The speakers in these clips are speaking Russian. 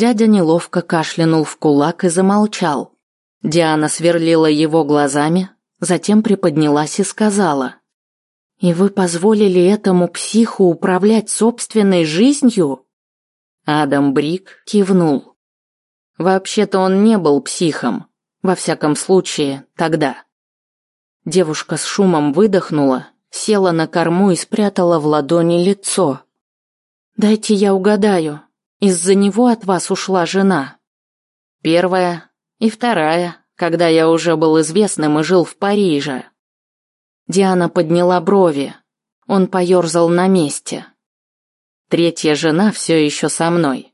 Дядя неловко кашлянул в кулак и замолчал. Диана сверлила его глазами, затем приподнялась и сказала. «И вы позволили этому психу управлять собственной жизнью?» Адам Брик кивнул. Вообще-то он не был психом, во всяком случае, тогда. Девушка с шумом выдохнула, села на корму и спрятала в ладони лицо. «Дайте я угадаю, из-за него от вас ушла жена?» «Первая и вторая, когда я уже был известным и жил в Париже». Диана подняла брови. Он поерзал на месте. Третья жена все еще со мной.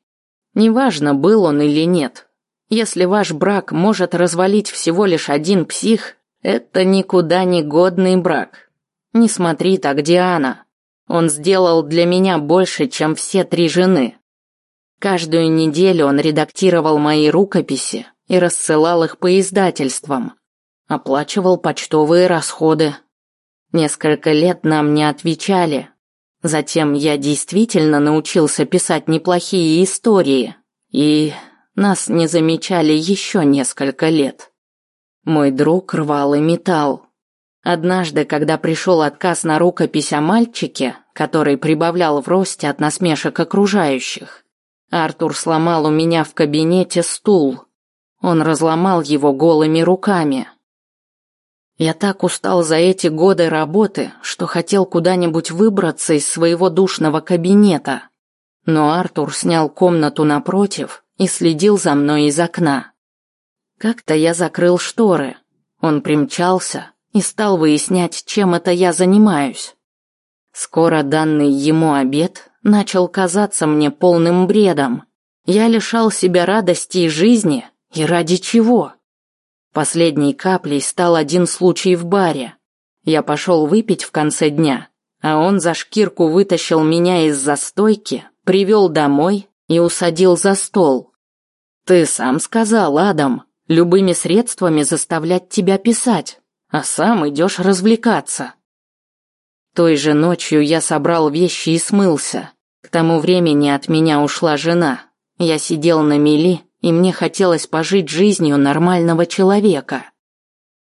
Неважно, был он или нет. Если ваш брак может развалить всего лишь один псих, это никуда не годный брак. Не смотри так, Диана. Он сделал для меня больше, чем все три жены. Каждую неделю он редактировал мои рукописи и рассылал их по издательствам. Оплачивал почтовые расходы. Несколько лет нам не отвечали. Затем я действительно научился писать неплохие истории. И нас не замечали еще несколько лет. Мой друг рвал и металл. Однажды, когда пришел отказ на рукопись о мальчике, который прибавлял в росте от насмешек окружающих, Артур сломал у меня в кабинете стул. Он разломал его голыми руками. Я так устал за эти годы работы, что хотел куда-нибудь выбраться из своего душного кабинета. Но Артур снял комнату напротив и следил за мной из окна. Как-то я закрыл шторы. Он примчался и стал выяснять, чем это я занимаюсь. Скоро данный ему обед начал казаться мне полным бредом. Я лишал себя радости и жизни, и ради чего? Последней каплей стал один случай в баре. Я пошел выпить в конце дня, а он за шкирку вытащил меня из застойки, привел домой и усадил за стол. «Ты сам сказал, Адам, любыми средствами заставлять тебя писать, а сам идешь развлекаться. Той же ночью я собрал вещи и смылся. К тому времени от меня ушла жена. Я сидел на мели, и мне хотелось пожить жизнью нормального человека.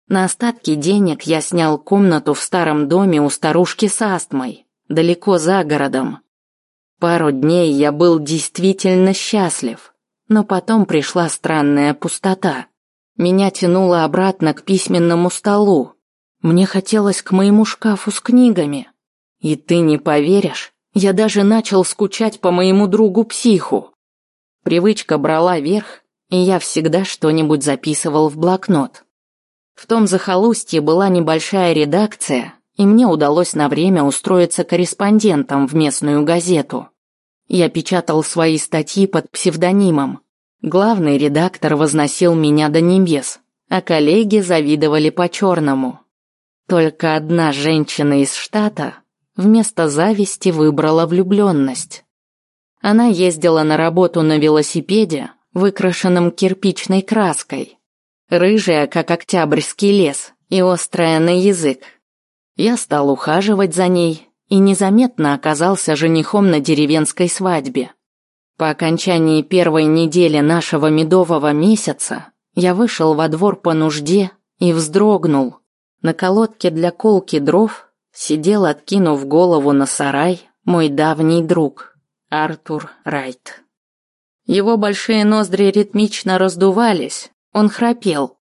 На остатки денег я снял комнату в старом доме у старушки с астмой, далеко за городом. Пару дней я был действительно счастлив, но потом пришла странная пустота. Меня тянуло обратно к письменному столу. Мне хотелось к моему шкафу с книгами. И ты не поверишь, я даже начал скучать по моему другу-психу. Привычка брала верх, и я всегда что-нибудь записывал в блокнот. В том захолустье была небольшая редакция, и мне удалось на время устроиться корреспондентом в местную газету. Я печатал свои статьи под псевдонимом. Главный редактор возносил меня до небес, а коллеги завидовали по-черному. Только одна женщина из штата вместо зависти выбрала влюбленность. Она ездила на работу на велосипеде, выкрашенном кирпичной краской, рыжая, как октябрьский лес, и острая на язык. Я стал ухаживать за ней, и незаметно оказался женихом на деревенской свадьбе. По окончании первой недели нашего медового месяца я вышел во двор по нужде и вздрогнул. На колодке для колки дров сидел, откинув голову на сарай, мой давний друг Артур Райт. Его большие ноздри ритмично раздувались, он храпел.